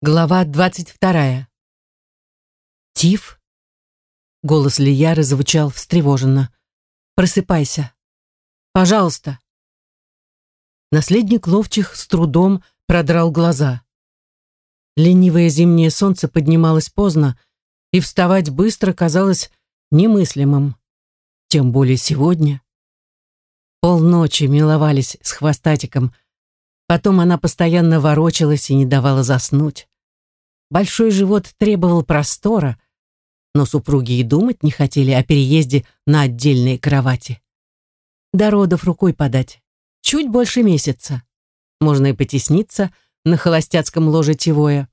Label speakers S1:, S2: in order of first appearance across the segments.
S1: Глава двадцать вторая. Тиф? Голос Лияры звучал встревоженно. Просыпайся. Пожалуйста. Наследник ловчих с трудом продрал глаза. Ленивое зимнее солнце поднималось поздно, и вставать быстро казалось немыслимым. Тем более сегодня. Полночи миловались с хвостатиком, Потом она постоянно ворочалась и не давала заснуть. Большой живот требовал простора, но супруги и думать не хотели о переезде на отдельные кровати. До родов рукой подать. Чуть больше месяца. Можно и потесниться на холостяцком ложе Тивоя.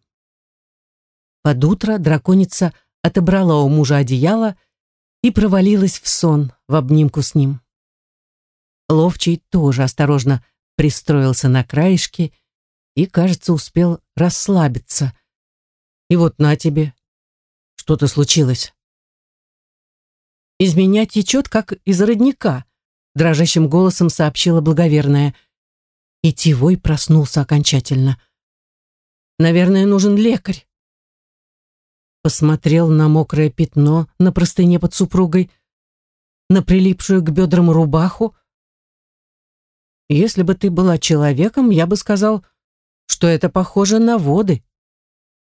S1: Под утро драконица отобрала у мужа одеяло и провалилась в сон в обнимку с ним. Ловчий тоже осторожно пристроился на краешке и, кажется, успел расслабиться. И вот на тебе. Что-то случилось. «Из меня течет, как из родника», — дрожащим голосом сообщила благоверная. И Тивой проснулся окончательно. «Наверное, нужен лекарь». Посмотрел на мокрое пятно на простыне под супругой, на прилипшую к бедрам рубаху, если бы ты была человеком, я бы сказал, что это похоже на воды.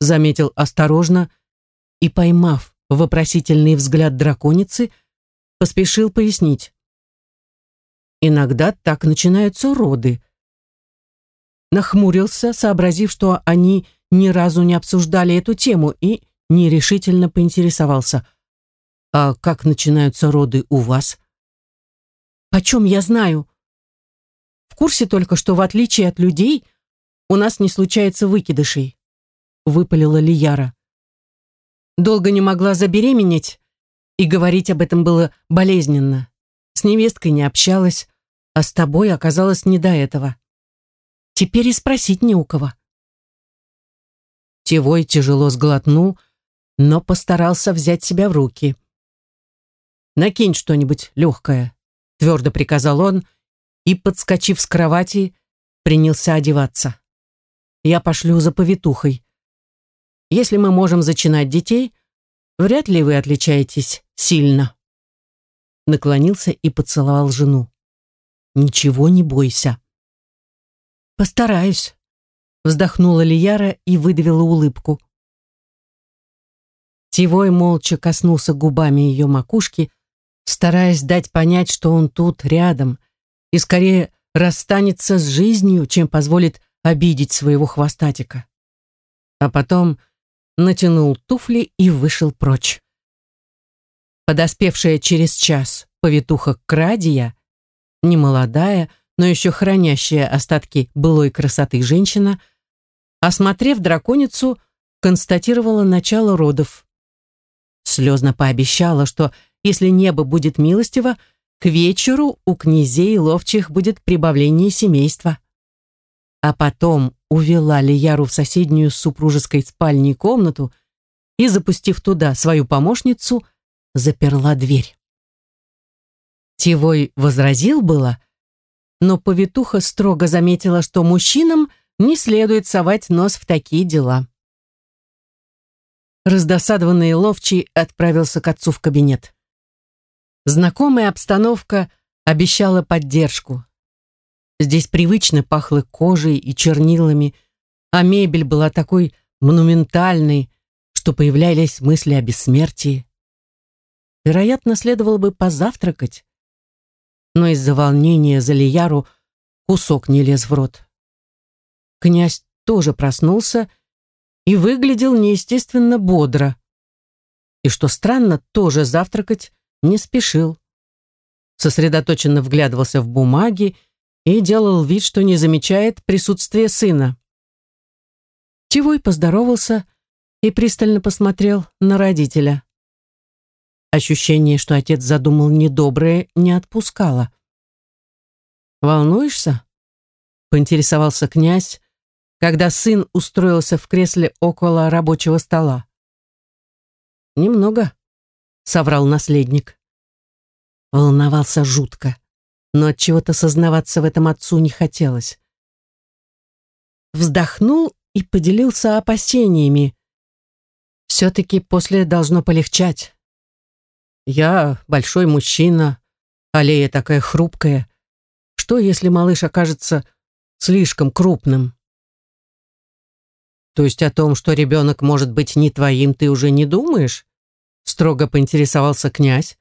S1: Заметил осторожно и, поймав вопросительный взгляд драконицы, поспешил пояснить. Иногда так начинаются роды. Нахмурился, сообразив, что они ни разу не обсуждали эту тему, и нерешительно поинтересовался. «А как начинаются роды у вас?» «Почем я знаю?» курсе только, что в отличие от людей у нас не случается выкидышей», — выпалила Лияра. Долго не могла забеременеть, и говорить об этом было болезненно. С невесткой не общалась, а с тобой оказалось не до этого. Теперь и спросить не у кого. Тевой тяжело сглотнул, но постарался взять себя в руки. «Накинь что-нибудь легкое», — твердо приказал он, и, подскочив с кровати, принялся одеваться. Я пошлю за повитухой. Если мы можем зачинать детей, вряд ли вы отличаетесь сильно. Наклонился и поцеловал жену. Ничего не бойся. Постараюсь. Вздохнула Лияра и выдавила улыбку. Тивой молча коснулся губами ее макушки, стараясь дать понять, что он тут рядом, и скорее расстанется с жизнью, чем позволит обидеть своего хвостатика. А потом натянул туфли и вышел прочь. Подоспевшая через час повитуха Крадия, немолодая, но еще хранящая остатки былой красоты женщина, осмотрев драконицу, констатировала начало родов. Слезно пообещала, что если небо будет милостиво, к вечеру у князей ловчих будет прибавление семейства. А потом увела Лияру в соседнюю супружеской спальней комнату и, запустив туда свою помощницу, заперла дверь. Тивой возразил было, но повитуха строго заметила, что мужчинам не следует совать нос в такие дела. Раздосадованный ловчий отправился к отцу в кабинет. Знакомая обстановка обещала поддержку. Здесь привычно пахло кожей и чернилами, а мебель была такой монументальной, что появлялись мысли о бессмертии. Вероятно, следовало бы позавтракать, но из-за волнения за Лияру кусок не лез в рот. Князь тоже проснулся и выглядел неестественно бодро. И что странно, тоже завтракать не спешил. Сосредоточенно вглядывался в бумаги и делал вид, что не замечает присутствия сына. Тивой поздоровался и пристально посмотрел на родителя. Ощущение, что отец задумал недоброе, не отпускало. «Волнуешься?» — поинтересовался князь, когда сын устроился в кресле около рабочего стола. «Немного», соврал наследник. Волновался жутко, но от чего-то сознаваться в этом отцу не хотелось. Вздохнул и поделился опасениями. Все-таки после должно полегчать. Я большой мужчина, аллея такая хрупкая. Что, если малыш окажется слишком крупным? То есть о том, что ребенок может быть не твоим, ты уже не думаешь? Строго поинтересовался князь.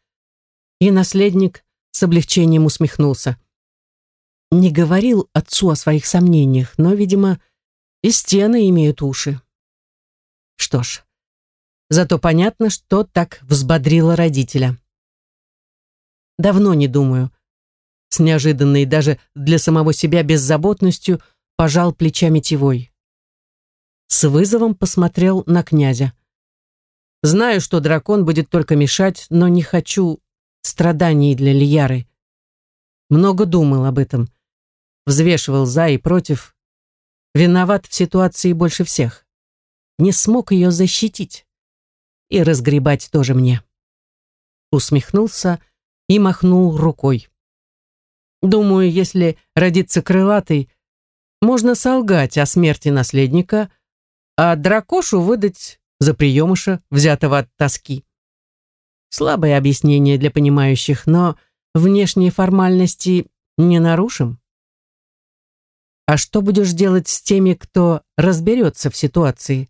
S1: И наследник с облегчением усмехнулся. Не говорил отцу о своих сомнениях, но, видимо, и стены имеют уши. Что ж, зато понятно, что так взбодрило родителя. Давно не думаю. С неожиданной даже для самого себя беззаботностью пожал плечами Тивой с вызовом посмотрел на князя. «Знаю, что дракон будет только мешать, но не хочу страданий для Лияры. Много думал об этом, взвешивал за и против. Виноват в ситуации больше всех. Не смог ее защитить. И разгребать тоже мне». Усмехнулся и махнул рукой. «Думаю, если родится крылатый, можно солгать о смерти наследника, а дракошу выдать за приемыша, взятого от тоски. Слабое объяснение для понимающих, но внешние формальности не нарушим. А что будешь делать с теми, кто разберется в ситуации?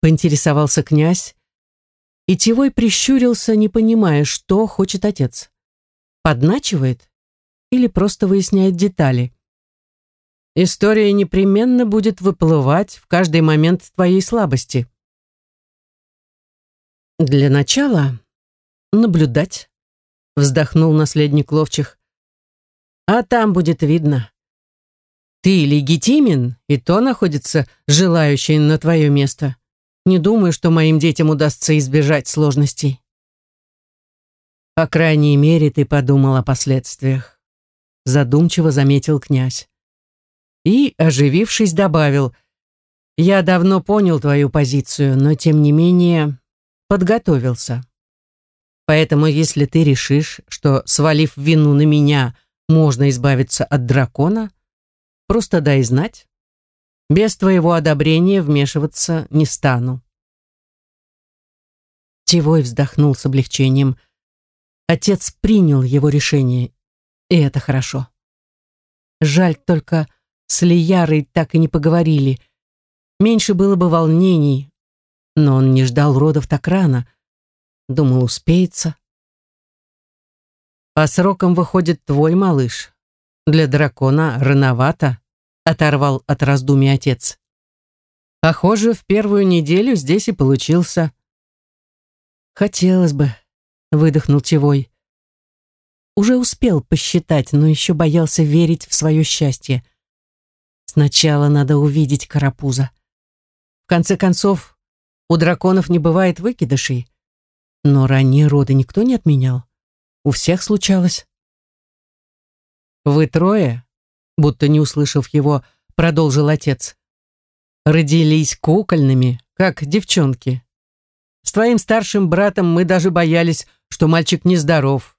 S1: Поинтересовался князь, и Тевой прищурился, не понимая, что хочет отец. Подначивает или просто выясняет детали? История непременно будет выплывать в каждый момент твоей слабости. Для начала наблюдать, вздохнул наследник ловчих. А там будет видно. Ты легитимен, и то находится желающий на твое место. Не думаю, что моим детям удастся избежать сложностей. По крайней мере, ты подумал о последствиях. Задумчиво заметил князь и, оживившись, добавил, «Я давно понял твою позицию, но, тем не менее, подготовился. Поэтому, если ты решишь, что, свалив вину на меня, можно избавиться от дракона, просто дай знать. Без твоего одобрения вмешиваться не стану». Тивой вздохнул с облегчением. Отец принял его решение, и это хорошо. Жаль только, с Лиярой так и не поговорили. Меньше было бы волнений, но он не ждал родов так рано. Думал, успеется. По срокам выходит твой малыш. Для дракона рановато, оторвал от раздумий отец. Похоже, в первую неделю здесь и получился. Хотелось бы, выдохнул Тевой. Уже успел посчитать, но еще боялся верить в свое счастье. Сначала надо увидеть карапуза. В конце концов, у драконов не бывает выкидышей. Но ранние роды никто не отменял. У всех случалось. «Вы трое?» Будто не услышав его, продолжил отец. «Родились кукольными, как девчонки. С твоим старшим братом мы даже боялись, что мальчик нездоров.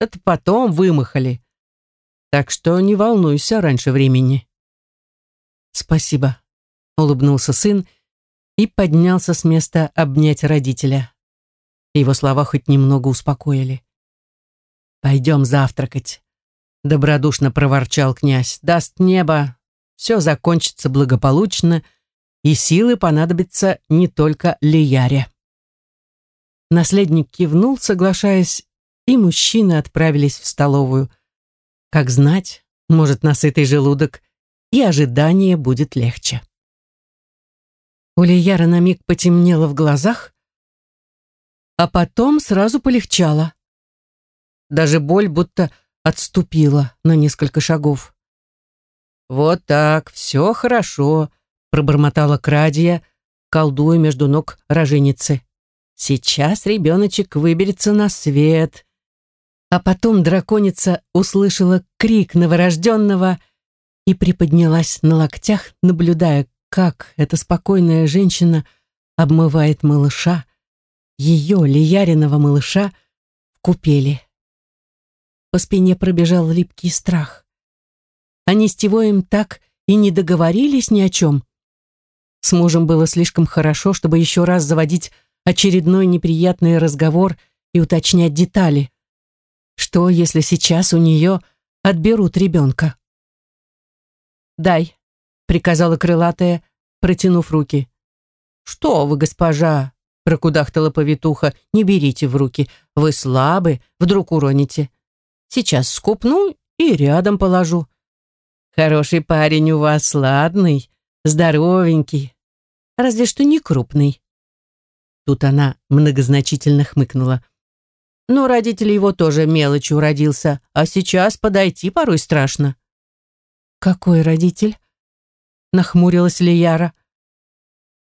S1: Это потом вымахали. Так что не волнуйся раньше времени». «Спасибо», — улыбнулся сын и поднялся с места обнять родителя. Его слова хоть немного успокоили. «Пойдем завтракать», — добродушно проворчал князь. «Даст небо, все закончится благополучно, и силы понадобятся не только Лияре». Наследник кивнул, соглашаясь, и мужчины отправились в столовую. Как знать, может, насытый желудок и ожидание будет легче. У Лияра на миг потемнело в глазах, а потом сразу полегчало. Даже боль будто отступила на несколько шагов. «Вот так, все хорошо», — пробормотала Крадия, колдуя между ног роженицы. «Сейчас ребеночек выберется на свет». А потом драконица услышала крик новорожденного — и приподнялась на локтях, наблюдая, как эта спокойная женщина обмывает малыша, ее, Лияриного малыша, в купели. По спине пробежал липкий страх. Они с Тивоем так и не договорились ни о чем. С мужем было слишком хорошо, чтобы еще раз заводить очередной неприятный разговор и уточнять детали. Что, если сейчас у нее отберут ребенка? «Дай», — приказала крылатая, протянув руки. «Что вы, госпожа?» — прокудахтала повитуха. «Не берите в руки. Вы слабы, вдруг уроните. Сейчас скупну и рядом положу. Хороший парень у вас, ладный, здоровенький, разве что не крупный». Тут она многозначительно хмыкнула. Но родитель его тоже мелочью родился, а сейчас подойти порой страшно. «Какой родитель?» — нахмурилась Лияра.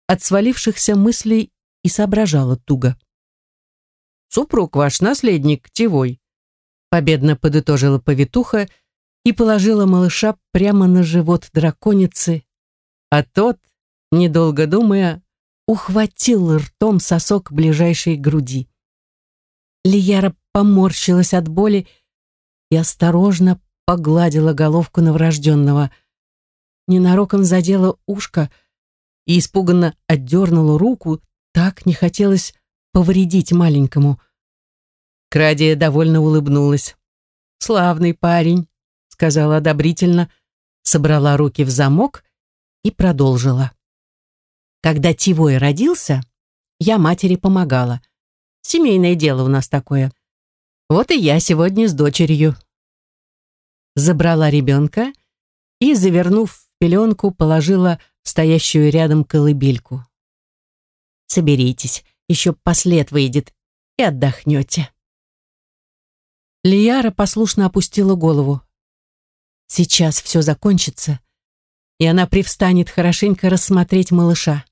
S1: От свалившихся мыслей и соображала туго. «Супруг ваш, наследник, Тевой», — победно подытожила повитуха и положила малыша прямо на живот драконицы, а тот, недолго думая, ухватил ртом сосок ближайшей груди. Лияра поморщилась от боли и осторожно погладила головку новорожденного. Ненароком задела ушко и испуганно отдернула руку, так не хотелось повредить маленькому. Крадия довольно улыбнулась. «Славный парень», — сказала одобрительно, собрала руки в замок и продолжила. «Когда Тивой родился, я матери помогала. Семейное дело у нас такое. Вот и я сегодня с дочерью. Забрала ребенка и, завернув в пеленку, положила стоящую рядом колыбельку. Соберитесь, еще послед выйдет и отдохнете. Лияра послушно опустила голову. Сейчас все закончится, и она привстанет хорошенько рассмотреть малыша.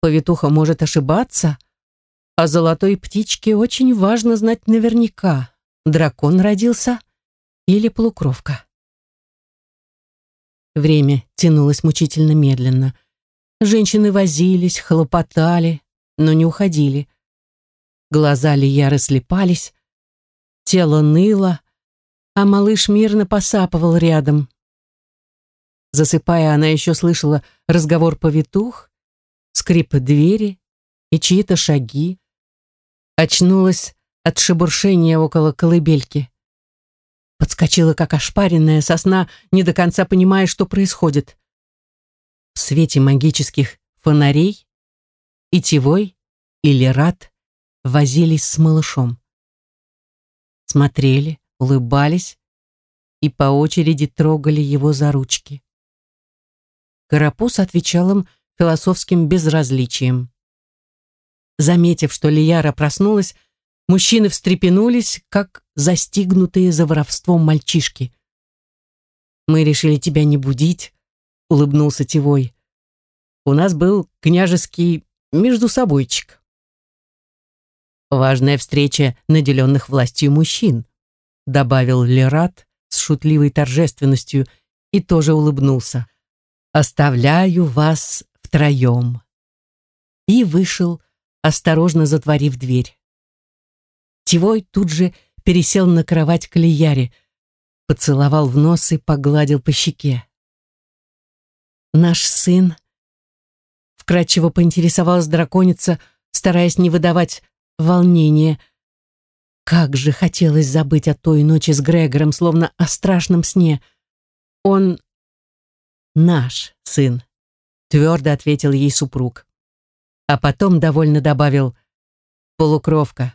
S1: Повитуха может ошибаться, а золотой птичке очень важно знать наверняка, дракон родился или полукровка. Время тянулось мучительно медленно. Женщины возились, хлопотали, но не уходили. Глаза Лияры слепались, тело ныло, а малыш мирно посапывал рядом. Засыпая, она еще слышала разговор повитух, скрип двери и чьи-то шаги. Очнулась от шебуршения около колыбельки. Подскочила, как ошпаренная сосна, не до конца понимая, что происходит. В свете магических фонарей и Тевой, и Лерат возились с малышом. Смотрели, улыбались и по очереди трогали его за ручки. Карапуз отвечал им философским безразличием. Заметив, что Лияра проснулась, мужчины встрепенулись, как застигнутые за воровством мальчишки. «Мы решили тебя не будить», — улыбнулся Тивой. «У нас был княжеский междусобойчик». «Важная встреча наделенных властью мужчин», — добавил Лерат с шутливой торжественностью и тоже улыбнулся. «Оставляю вас втроем». И вышел, осторожно затворив дверь. Тивой тут же пересел на кровать к Лияре, поцеловал в нос и погладил по щеке. «Наш сын...» Вкратчиво поинтересовалась драконица, стараясь не выдавать волнения. Как же хотелось забыть о той ночи с Грегором, словно о страшном сне. Он наш сын, твердо ответил ей супруг а потом довольно добавил «полукровка».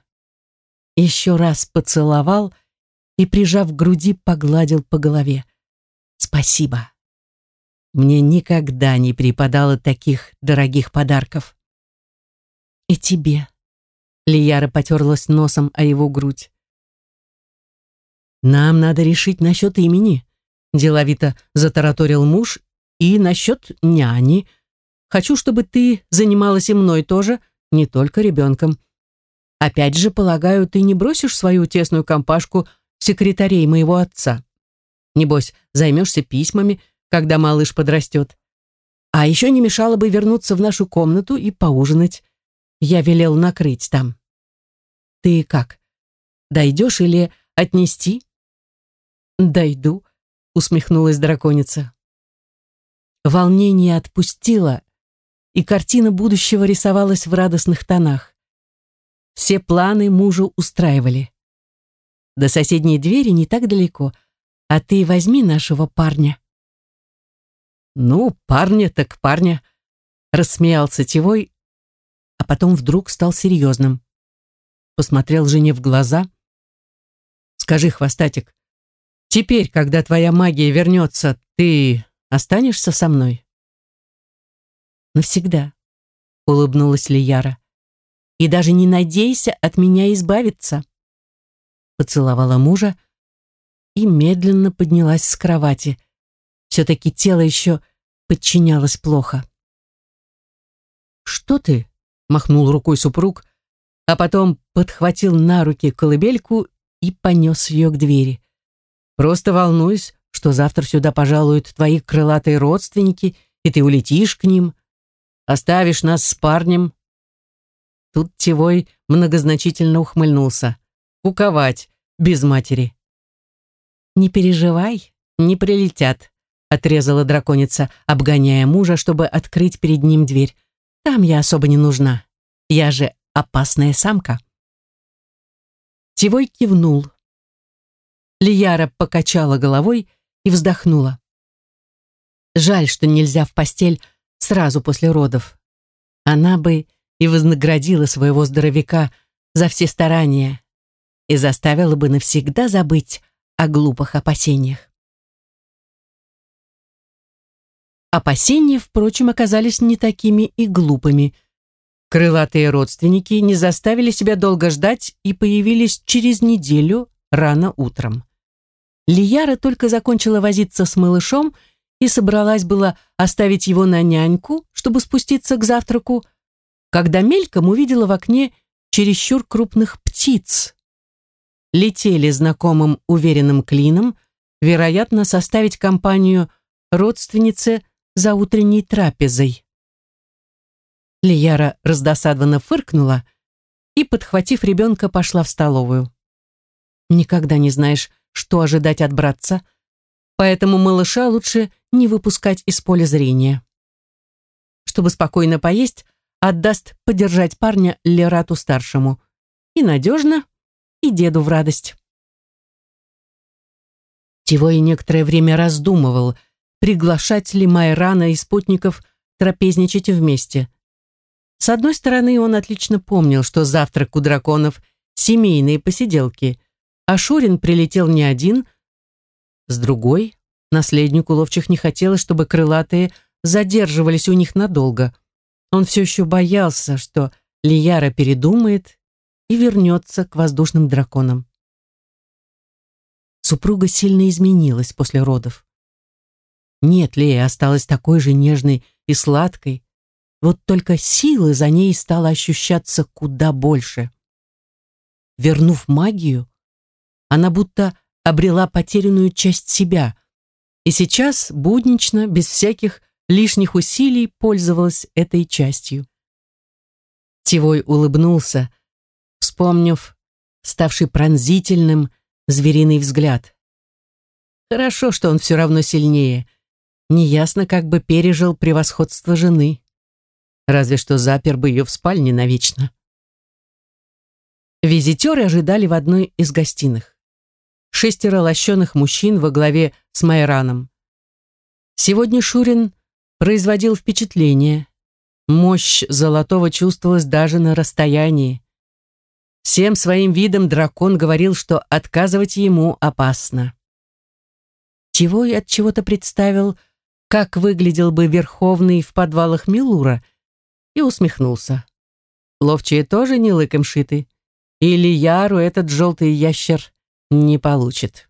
S1: Еще раз поцеловал и, прижав к груди, погладил по голове. «Спасибо. Мне никогда не припадало таких дорогих подарков». «И тебе», — Лияра потерлась носом о его грудь. «Нам надо решить насчет имени», — деловито затараторил муж, «и насчет няни», — Хочу, чтобы ты занималась и мной тоже, не только ребенком. Опять же, полагаю, ты не бросишь свою тесную компашку секретарей моего отца. Небось, займешься письмами, когда малыш подрастет. А еще не мешало бы вернуться в нашу комнату и поужинать. Я велел накрыть там. Ты как? Дойдешь или отнести? Дойду, усмехнулась драконица. Волнение отпустило, и картина будущего рисовалась в радостных тонах. Все планы мужу устраивали. До соседней двери не так далеко, а ты возьми нашего парня. Ну, парня так парня, рассмеялся Тевой, а потом вдруг стал серьезным. Посмотрел жене в глаза. Скажи, хвостатик, теперь, когда твоя магия вернется, ты останешься со мной? Навсегда, улыбнулась Лияра. И даже не надейся от меня избавиться. Поцеловала мужа и медленно поднялась с кровати. Все-таки тело еще подчинялось плохо. «Что ты?» — махнул рукой супруг, а потом подхватил на руки колыбельку и понес ее к двери. «Просто волнуюсь, что завтра сюда пожалуют твои крылатые родственники, и ты улетишь к ним. Оставишь нас с парнем». Тут Тевой многозначительно ухмыльнулся. «Куковать, без матери». «Не переживай, не прилетят», — отрезала драконица, обгоняя мужа, чтобы открыть перед ним дверь. «Там я особо не нужна. Я же опасная самка». Тивой кивнул. Лияра покачала головой и вздохнула. Жаль, что нельзя в постель сразу после родов. Она бы и вознаградила своего здоровяка за все старания и заставила бы навсегда забыть о глупых опасениях. Опасения, впрочем, оказались не такими и глупыми. Крылатые родственники не заставили себя долго ждать и появились через неделю рано утром. Лияра только закончила возиться с малышом и собралась была оставить его на няньку, чтобы спуститься к завтраку, когда мельком увидела в окне чересчур крупных птиц. Летели знакомым уверенным клином, вероятно, составить компанию родственнице за утренней трапезой. Лияра раздосадованно фыркнула и, подхватив ребенка, пошла в столовую. Никогда не знаешь, что ожидать от братца, поэтому малыша лучше не выпускать из поля зрения. Чтобы спокойно поесть, отдаст подержать парня Лерату-старшему. И надежно, и деду в радость. Тивой некоторое время раздумывал, приглашать ли Майрана и спутников трапезничать вместе. С одной стороны, он отлично помнил, что завтрак у драконов — семейные посиделки, а Шурин прилетел не один. С другой, наследнику ловчих не хотелось, чтобы крылатые задерживались у них надолго. Он все еще боялся, что Лияра передумает и вернется к воздушным драконам. Супруга сильно изменилась после родов. Нет, Лея осталась такой же нежной и сладкой, вот только силы за ней стало ощущаться куда больше. Вернув магию, она будто обрела потерянную часть себя, и сейчас буднично, без всяких лишних усилий, пользовалась этой частью. Тивой улыбнулся, вспомнив ставший пронзительным звериный взгляд. Хорошо, что он все равно сильнее. Неясно, как бы пережил превосходство жены. Разве что запер бы ее в спальне навечно. Визитеры ожидали в одной из гостиных. Шестеро лощеных мужчин во главе с Майраном. Сегодня Шурин производил впечатление. Мощь Золотого чувствовалась даже на расстоянии. Всем своим видом дракон говорил, что отказывать ему опасно. Чего и от чего-то представил, как выглядел бы Верховный в подвалах Милура, и усмехнулся. Ловчие тоже не лыком шиты. Или Яру этот желтый ящер не получит.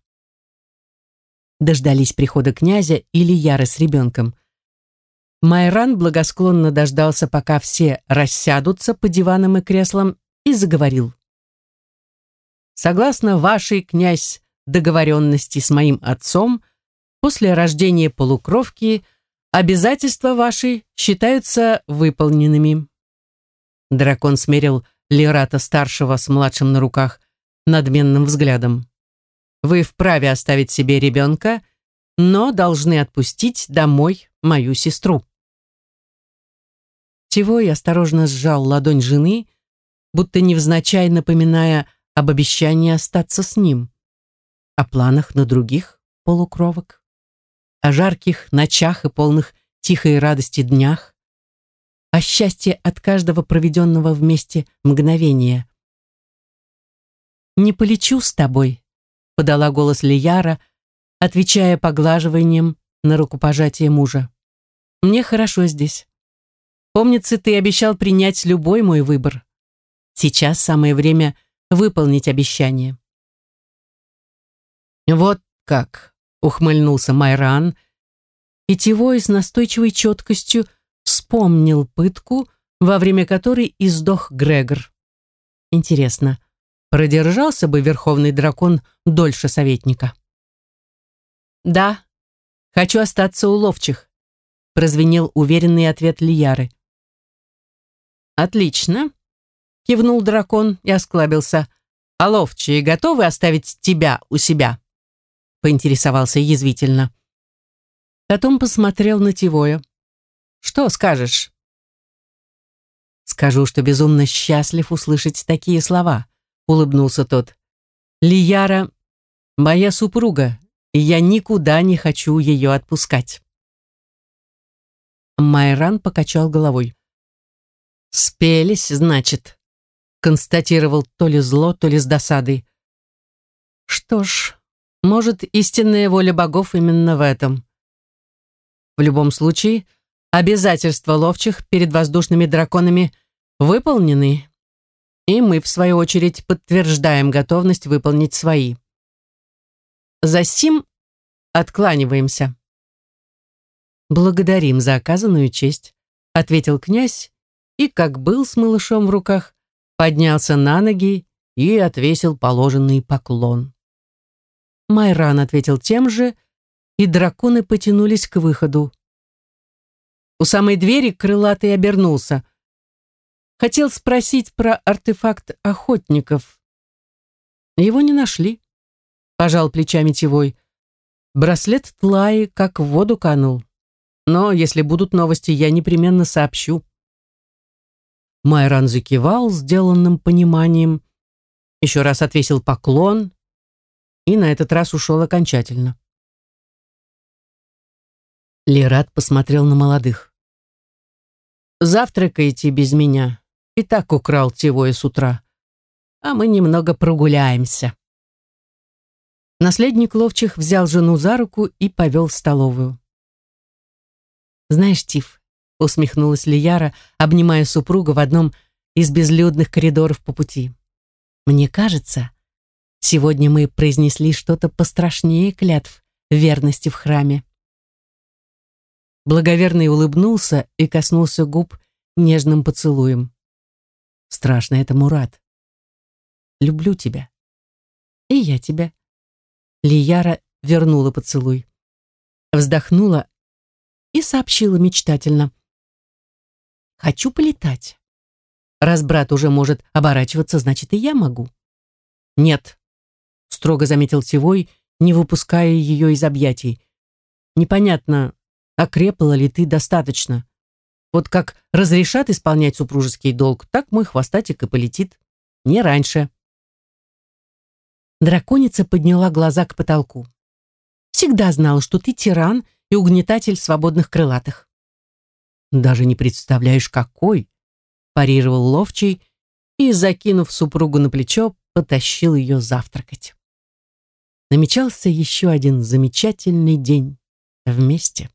S1: Дождались прихода князя или Яры с ребенком. Майран благосклонно дождался, пока все рассядутся по диванам и креслам, и заговорил. «Согласно вашей, князь, договоренности с моим отцом, после рождения полукровки Обязательства ваши считаются выполненными. Дракон смерил Лерата-старшего с младшим на руках надменным взглядом. Вы вправе оставить себе ребенка, но должны отпустить домой мою сестру. Тивой осторожно сжал ладонь жены, будто невзначай напоминая об обещании остаться с ним, о планах на других полукровок, о жарких ночах и полных тихой радости днях, о счастье от каждого проведенного вместе мгновения. «Не полечу с тобой», — подала голос Лияра, отвечая поглаживанием на рукопожатие мужа. «Мне хорошо здесь. Помнится, ты обещал принять любой мой выбор. Сейчас самое время выполнить обещание». «Вот как», — ухмыльнулся Майран, и Тивой с настойчивой четкостью вспомнил пытку, во время которой издох Грегор. Интересно, продержался бы верховный дракон дольше советника? «Да, хочу остаться у ловчих», — прозвенел уверенный ответ Лияры. «Отлично», — кивнул дракон и осклабился. «А ловчие готовы оставить тебя у себя?» — поинтересовался язвительно. Потом посмотрел на Тивоя. «Что скажешь?» «Скажу, что безумно счастлив услышать такие слова», — улыбнулся тот. «Лияра — моя супруга, и я никуда не хочу ее отпускать». Майран покачал головой. «Спелись, значит», — констатировал то ли зло, то ли с досадой. «Что ж, может, истинная воля богов именно в этом. В любом случае, обязательства ловчих перед воздушными драконами выполнены, и мы, в свою очередь, подтверждаем готовность выполнить свои. За сим откланиваемся. «Благодарим за оказанную честь», — ответил князь, и, как был с малышом в руках, поднялся на ноги и отвесил положенный поклон. Майран ответил тем же, и драконы потянулись к выходу. У самой двери крылатый обернулся. Хотел спросить про артефакт охотников. Его не нашли. Пожал плечами Тивой. Браслет Тлаи как в воду канул. Но если будут новости, я непременно сообщу. Майран закивал сделанным пониманием, еще раз отвесил поклон и на этот раз ушел окончательно. Лерат посмотрел на молодых. «Завтракайте без меня. И так украл Тивоя с утра. А мы немного прогуляемся». Наследник ловчих взял жену за руку и повел в столовую. «Знаешь, Тив», — усмехнулась Лияра, обнимая супруга в одном из безлюдных коридоров по пути. «Мне кажется, сегодня мы произнесли что-то пострашнее клятв верности в храме». Благоверный улыбнулся и коснулся губ нежным поцелуем. Страшно это, Мурат. Люблю тебя. И я тебя. Лияра вернула поцелуй. Вздохнула и сообщила мечтательно. Хочу полетать. Раз брат уже может оборачиваться, значит и я могу. Нет, строго заметил Тивой, не выпуская ее из объятий. Непонятно, окрепла ли ты достаточно. Вот как разрешат исполнять супружеский долг, так мой хвостатик и полетит. Не раньше. Драконица подняла глаза к потолку. Всегда знала, что ты тиран и угнетатель свободных крылатых. Даже не представляешь, какой, парировал ловчий и, закинув супругу на плечо, потащил ее завтракать. Намечался еще один замечательный день вместе.